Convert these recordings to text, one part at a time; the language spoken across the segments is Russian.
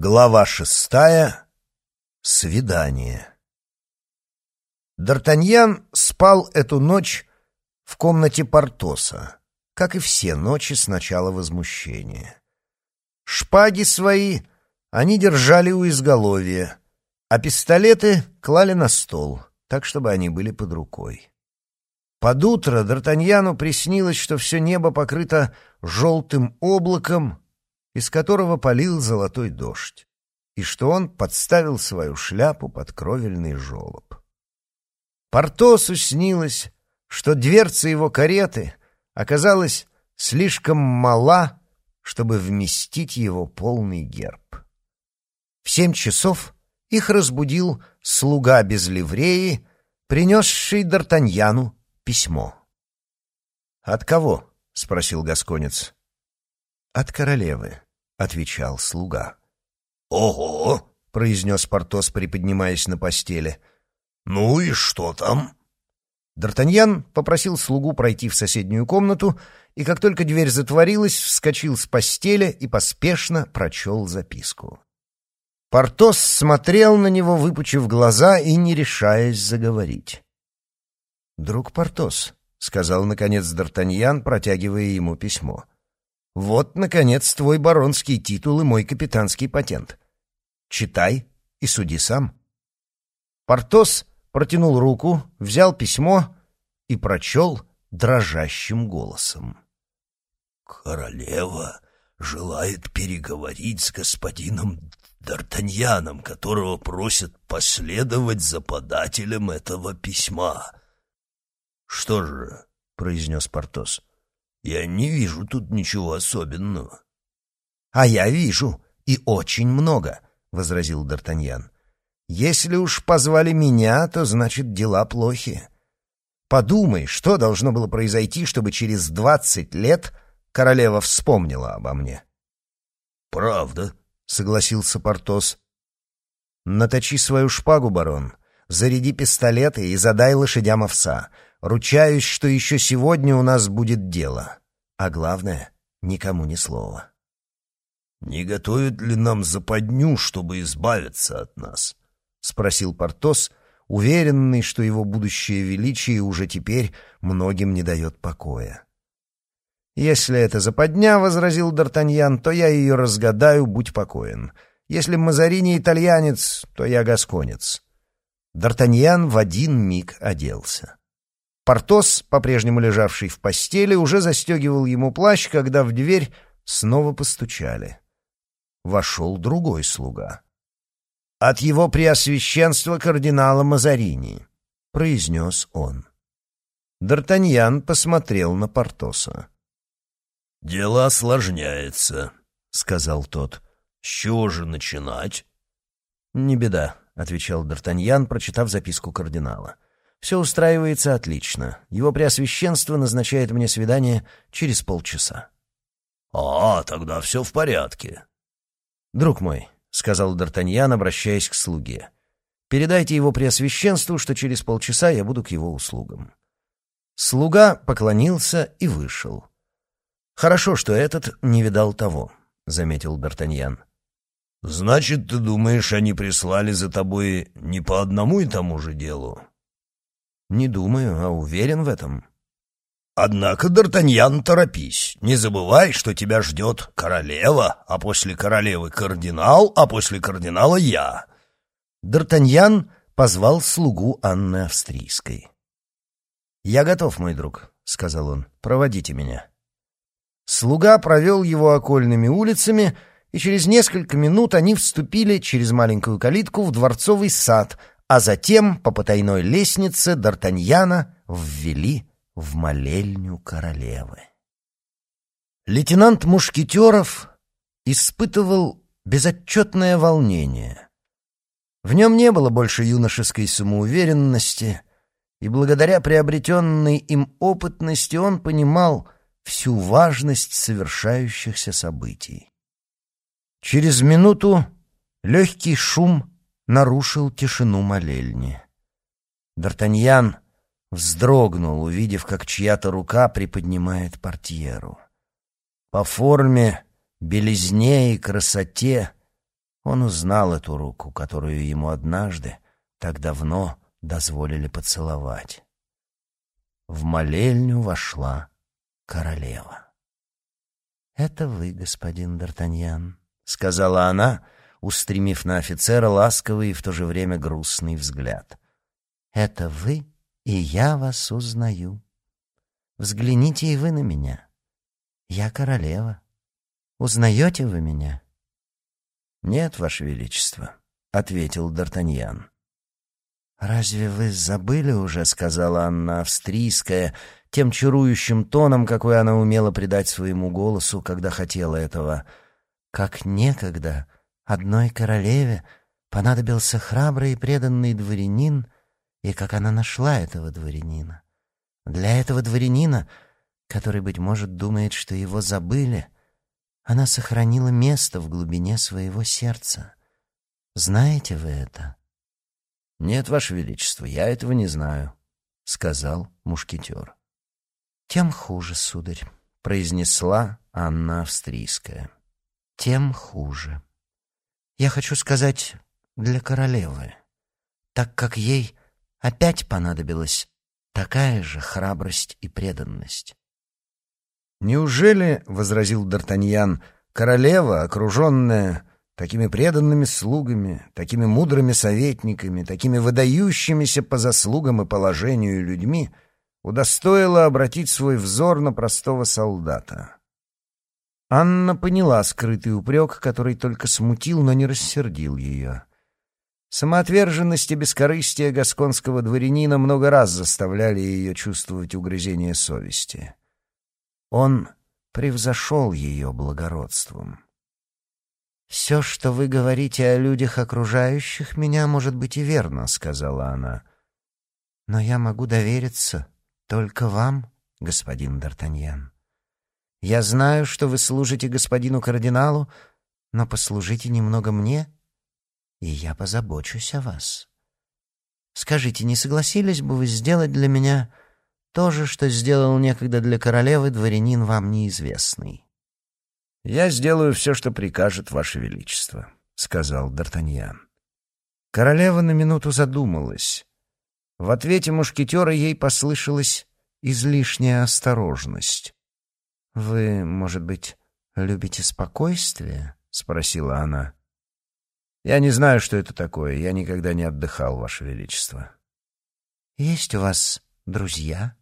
Глава шестая. Свидание. Д'Артаньян спал эту ночь в комнате Портоса, как и все ночи с начала возмущения. Шпаги свои они держали у изголовья, а пистолеты клали на стол, так, чтобы они были под рукой. Под утро Д'Артаньяну приснилось, что все небо покрыто желтым облаком, из которого полил золотой дождь, и что он подставил свою шляпу под кровельный желоб. Портосу снилось, что дверца его кареты оказалась слишком мала, чтобы вместить его полный герб. В семь часов их разбудил слуга без ливреи, принесший Д'Артаньяну письмо. «От кого?» — спросил Гасконец. «От королевы», — отвечал слуга. «Ого!» — произнес Портос, приподнимаясь на постели. «Ну и что там?» Д'Артаньян попросил слугу пройти в соседнюю комнату, и как только дверь затворилась, вскочил с постели и поспешно прочел записку. Портос смотрел на него, выпучив глаза и не решаясь заговорить. «Друг Портос», — сказал, наконец, Д'Артаньян, протягивая ему письмо. «Вот, наконец, твой баронский титул и мой капитанский патент. Читай и суди сам». Портос протянул руку, взял письмо и прочел дрожащим голосом. «Королева желает переговорить с господином Д'Артаньяном, которого просят последовать за подателем этого письма». «Что же?» — произнес Портос. «Я не вижу тут ничего особенного». «А я вижу, и очень много», — возразил Д'Артаньян. «Если уж позвали меня, то значит дела плохи. Подумай, что должно было произойти, чтобы через двадцать лет королева вспомнила обо мне». «Правда», — согласился Портос. «Наточи свою шпагу, барон, заряди пистолеты и задай лошадям овса. Ручаюсь, что еще сегодня у нас будет дело. А главное, никому ни слова. «Не готовят ли нам западню, чтобы избавиться от нас?» — спросил Портос, уверенный, что его будущее величие уже теперь многим не дает покоя. «Если это западня, — возразил Д'Артаньян, — то я ее разгадаю, будь покоен. Если Мазарини итальянец, то я гасконец». Д'Артаньян в один миг оделся. Портос, по-прежнему лежавший в постели, уже застегивал ему плащ, когда в дверь снова постучали. Вошел другой слуга. «От его преосвященства кардинала Мазарини», — произнес он. Д'Артаньян посмотрел на Портоса. «Дело осложняется», — сказал тот. «С чего же начинать?» «Не беда», — отвечал Д'Артаньян, прочитав записку кардинала. Все устраивается отлично. Его Преосвященство назначает мне свидание через полчаса. — А, тогда все в порядке. — Друг мой, — сказал Д'Артаньян, обращаясь к слуге, — передайте его Преосвященству, что через полчаса я буду к его услугам. Слуга поклонился и вышел. — Хорошо, что этот не видал того, — заметил Д'Артаньян. — Значит, ты думаешь, они прислали за тобой не по одному и тому же делу? «Не думаю, а уверен в этом». «Однако, Д'Артаньян, торопись. Не забывай, что тебя ждет королева, а после королевы кардинал, а после кардинала я». Д'Артаньян позвал слугу Анны Австрийской. «Я готов, мой друг», — сказал он. «Проводите меня». Слуга провел его окольными улицами, и через несколько минут они вступили через маленькую калитку в дворцовый сад, а затем по потайной лестнице Д'Артаньяна ввели в молельню королевы. Лейтенант Мушкетеров испытывал безотчетное волнение. В нем не было больше юношеской самоуверенности, и благодаря приобретенной им опытности он понимал всю важность совершающихся событий. Через минуту легкий шум нарушил тишину молельни. Д'Артаньян вздрогнул, увидев, как чья-то рука приподнимает портьеру. По форме, белизне и красоте Он узнал эту руку, которую ему однажды, так давно, дозволили поцеловать. В молельню вошла королева. «Это вы, господин Д'Артаньян», — сказала она, устремив на офицера ласковый и в то же время грустный взгляд. «Это вы, и я вас узнаю. Взгляните и вы на меня. Я королева. Узнаете вы меня?» «Нет, ваше величество», — ответил Д'Артаньян. «Разве вы забыли уже?» — сказала Анна Австрийская, тем чарующим тоном, какой она умела придать своему голосу, когда хотела этого. «Как некогда одной королеве понадобился храбрый и преданный дворянин, и как она нашла этого дворянина. Для этого дворянина, который, быть может, думает, что его забыли, она сохранила место в глубине своего сердца. Знаете вы это?» «Нет, Ваше Величество, я этого не знаю», — сказал мушкетер. «Тем хуже, сударь», — произнесла Анна Австрийская. «Тем хуже. Я хочу сказать для королевы, так как ей опять понадобилась такая же храбрость и преданность». «Неужели, — возразил Д'Артаньян, — королева, окруженная такими преданными слугами, такими мудрыми советниками, такими выдающимися по заслугам и положению людьми, удостоила обратить свой взор на простого солдата. Анна поняла скрытый упрек, который только смутил, но не рассердил ее. Самоотверженность и бескорыстие гасконского дворянина много раз заставляли ее чувствовать угрызение совести. Он превзошел ее благородством. «Все, что вы говорите о людях, окружающих меня, может быть и верно», — сказала она. «Но я могу довериться только вам, господин Д'Артаньян. Я знаю, что вы служите господину кардиналу, но послужите немного мне, и я позабочусь о вас. Скажите, не согласились бы вы сделать для меня то же, что сделал некогда для королевы дворянин вам неизвестный?» «Я сделаю все, что прикажет Ваше Величество», — сказал Д'Артаньян. Королева на минуту задумалась. В ответе мушкетера ей послышалась излишняя осторожность. «Вы, может быть, любите спокойствие?» — спросила она. «Я не знаю, что это такое. Я никогда не отдыхал, Ваше Величество». «Есть у вас друзья?»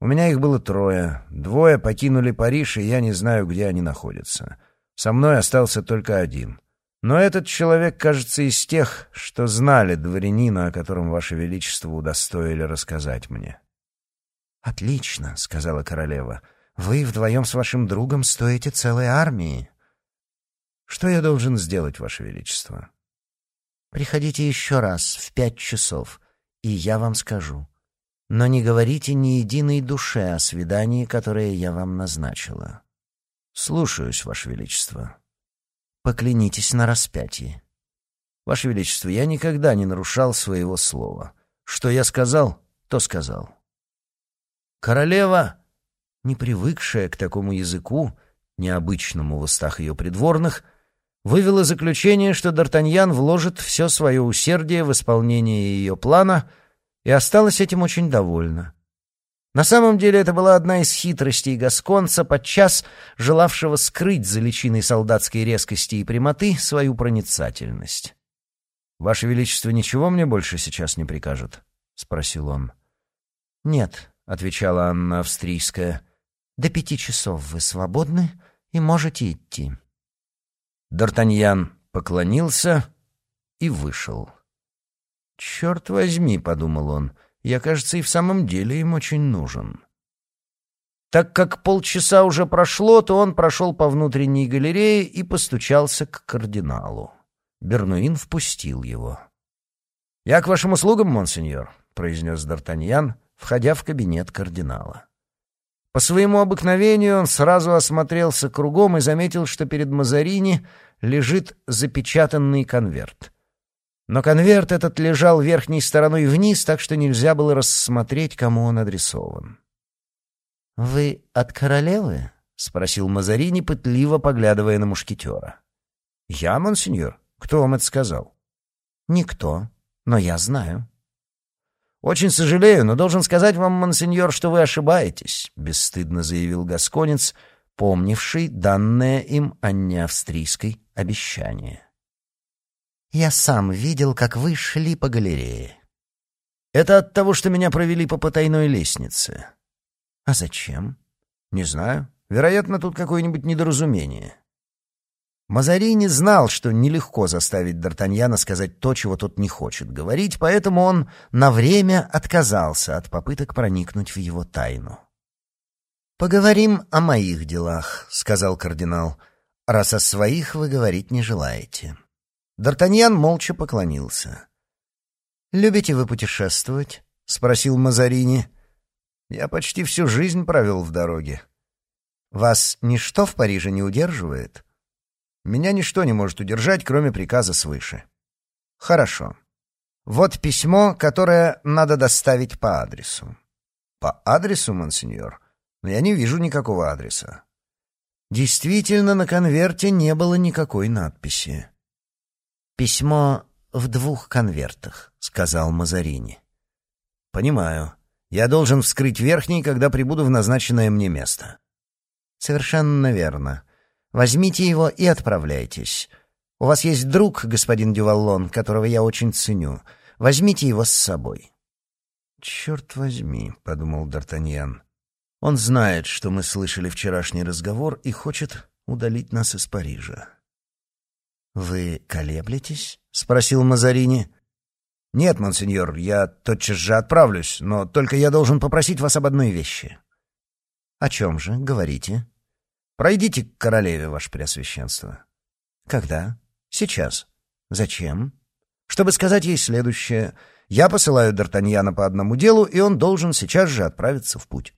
У меня их было трое. Двое покинули Париж, и я не знаю, где они находятся. Со мной остался только один. Но этот человек, кажется, из тех, что знали дворянина, о котором Ваше Величество удостоили рассказать мне. «Отлично», — сказала королева. «Вы вдвоем с вашим другом стоите целой армии». «Что я должен сделать, Ваше Величество?» «Приходите еще раз в пять часов, и я вам скажу. Но не говорите ни единой душе о свидании, которое я вам назначила. Слушаюсь, Ваше Величество. Поклянитесь на распятии. Ваше Величество, я никогда не нарушал своего слова. Что я сказал, то сказал. Королева, не привыкшая к такому языку, необычному в устах ее придворных, вывела заключение, что Д'Артаньян вложит все свое усердие в исполнение ее плана — и осталась этим очень довольна. На самом деле это была одна из хитростей гасконца, подчас желавшего скрыть за личиной солдатской резкости и прямоты свою проницательность. «Ваше Величество ничего мне больше сейчас не прикажет?» — спросил он. «Нет», — отвечала Анна Австрийская. «До пяти часов вы свободны и можете идти». Д'Артаньян поклонился и вышел. «Черт возьми», — подумал он, — «я, кажется, и в самом деле им очень нужен». Так как полчаса уже прошло, то он прошел по внутренней галерее и постучался к кардиналу. Бернуин впустил его. «Я к вашим услугам, монсеньор», — произнес Д'Артаньян, входя в кабинет кардинала. По своему обыкновению он сразу осмотрелся кругом и заметил, что перед Мазарини лежит запечатанный конверт — но конверт этот лежал верхней стороной вниз, так что нельзя было рассмотреть, кому он адресован. «Вы от королевы?» — спросил Мазарини, пытливо поглядывая на мушкетера. «Я, монсеньор? Кто вам это сказал?» «Никто, но я знаю». «Очень сожалею, но должен сказать вам, монсеньор, что вы ошибаетесь», — бесстыдно заявил Гасконец, помнивший данное им Анне Австрийской обещание. «Я сам видел, как вы шли по галерее». «Это от того, что меня провели по потайной лестнице». «А зачем?» «Не знаю. Вероятно, тут какое-нибудь недоразумение». Мазарини знал, что нелегко заставить Д'Артаньяна сказать то, чего тот не хочет говорить, поэтому он на время отказался от попыток проникнуть в его тайну. «Поговорим о моих делах», — сказал кардинал, — «раз о своих вы говорить не желаете». Д'Артаньян молча поклонился. «Любите вы путешествовать?» — спросил Мазарини. «Я почти всю жизнь провел в дороге. Вас ничто в Париже не удерживает?» Меня ничто не может удержать, кроме приказа свыше. Хорошо. Вот письмо, которое надо доставить по адресу. По адресу, монсеньор? Но я не вижу никакого адреса. Действительно, на конверте не было никакой надписи. Письмо в двух конвертах, сказал Мазарини. Понимаю. Я должен вскрыть верхний, когда прибуду в назначенное мне место. Совершенно верно. Возьмите его и отправляйтесь. У вас есть друг, господин Дюваллон, которого я очень ценю. Возьмите его с собой». «Черт возьми», — подумал Д'Артаньян. «Он знает, что мы слышали вчерашний разговор и хочет удалить нас из Парижа». «Вы колеблетесь?» — спросил Мазарини. «Нет, монсеньор, я тотчас же отправлюсь, но только я должен попросить вас об одной вещи». «О чем же? Говорите». Пройдите к королеве, ваше преосвященство. Когда? Сейчас. Зачем? Чтобы сказать ей следующее. Я посылаю Д'Артаньяна по одному делу, и он должен сейчас же отправиться в путь.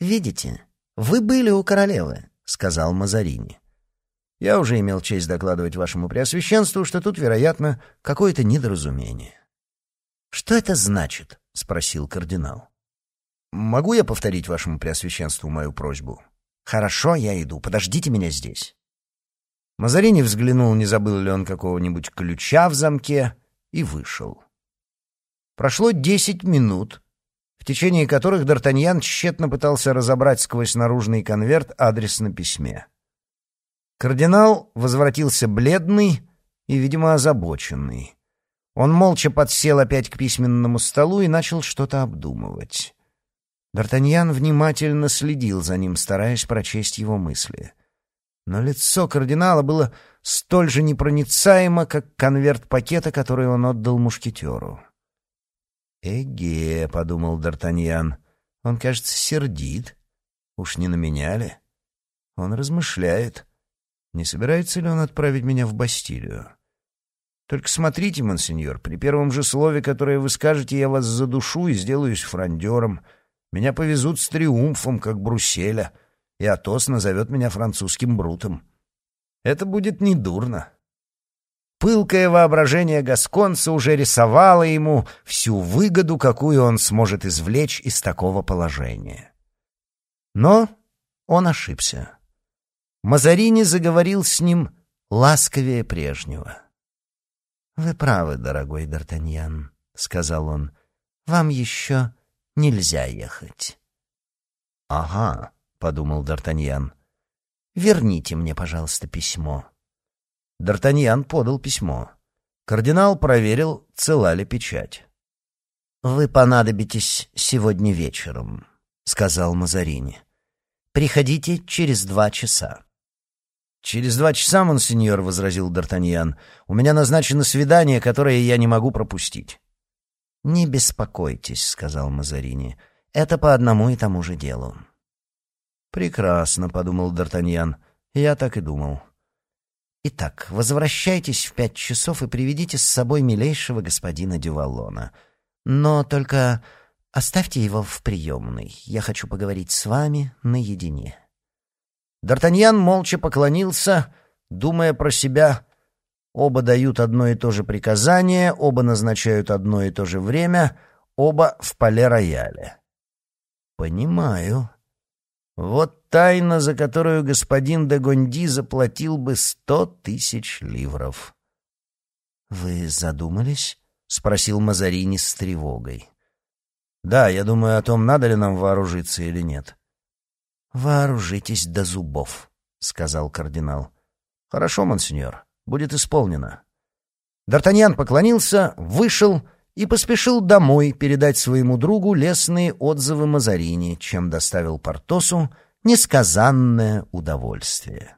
«Видите, вы были у королевы», — сказал Мазарини. «Я уже имел честь докладывать вашему преосвященству, что тут, вероятно, какое-то недоразумение». «Что это значит?» — спросил кардинал. «Могу я повторить вашему преосвященству мою просьбу?» «Хорошо, я иду. Подождите меня здесь». Мазарини взглянул, не забыл ли он какого-нибудь ключа в замке, и вышел. Прошло десять минут, в течение которых Д'Артаньян тщетно пытался разобрать сквозь наружный конверт адрес на письме. Кардинал возвратился бледный и, видимо, озабоченный. Он молча подсел опять к письменному столу и начал что-то обдумывать. Д'Артаньян внимательно следил за ним, стараясь прочесть его мысли. Но лицо кардинала было столь же непроницаемо, как конверт пакета, который он отдал мушкетеру. «Эге», — подумал Д'Артаньян, — «он, кажется, сердит. Уж не на меня ли? Он размышляет. Не собирается ли он отправить меня в Бастилию? Только смотрите, монсеньор, при первом же слове, которое вы скажете, я вас задушу и сделаюсь фрондером». Меня повезут с триумфом, как Брусселя, и Атос назовет меня французским брутом. Это будет недурно. Пылкое воображение Гасконца уже рисовало ему всю выгоду, какую он сможет извлечь из такого положения. Но он ошибся. Мазарини заговорил с ним ласковее прежнего. «Вы правы, дорогой Д'Артаньян», — сказал он. «Вам еще нельзя ехать». «Ага», — подумал Д'Артаньян. «Верните мне, пожалуйста, письмо». Д'Артаньян подал письмо. Кардинал проверил, цела ли печать. «Вы понадобитесь сегодня вечером», — сказал Мазарини. «Приходите через два часа». «Через два часа, монсеньор», — возразил Д'Артаньян, — «у меня назначено свидание, которое я не могу пропустить». «Не беспокойтесь», — сказал Мазарини. «Это по одному и тому же делу». «Прекрасно», — подумал Д'Артаньян. «Я так и думал». «Итак, возвращайтесь в пять часов и приведите с собой милейшего господина Дювалона. Но только оставьте его в приемной. Я хочу поговорить с вами наедине». Д'Артаньян молча поклонился, думая про себя Оба дают одно и то же приказание, оба назначают одно и то же время, оба в поле рояле. Понимаю. Вот тайна, за которую господин де Гонди заплатил бы сто тысяч ливров. «Вы задумались?» — спросил Мазарини с тревогой. «Да, я думаю о том, надо ли нам вооружиться или нет». «Вооружитесь до зубов», — сказал кардинал. «Хорошо, монсеньор, будет исполнено». Д'Артаньян поклонился, вышел и поспешил домой передать своему другу лестные отзывы Мазарини, чем доставил Портосу несказанное удовольствие.